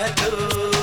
पहलू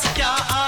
Mas que a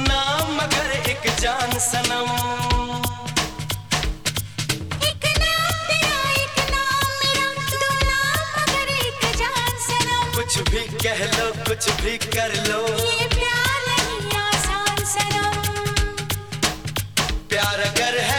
नाम मगर एक जान सनम। कुछ भी कह लो कुछ भी कर लो। ये प्यार नहीं आसान सनम। प्यार अगर है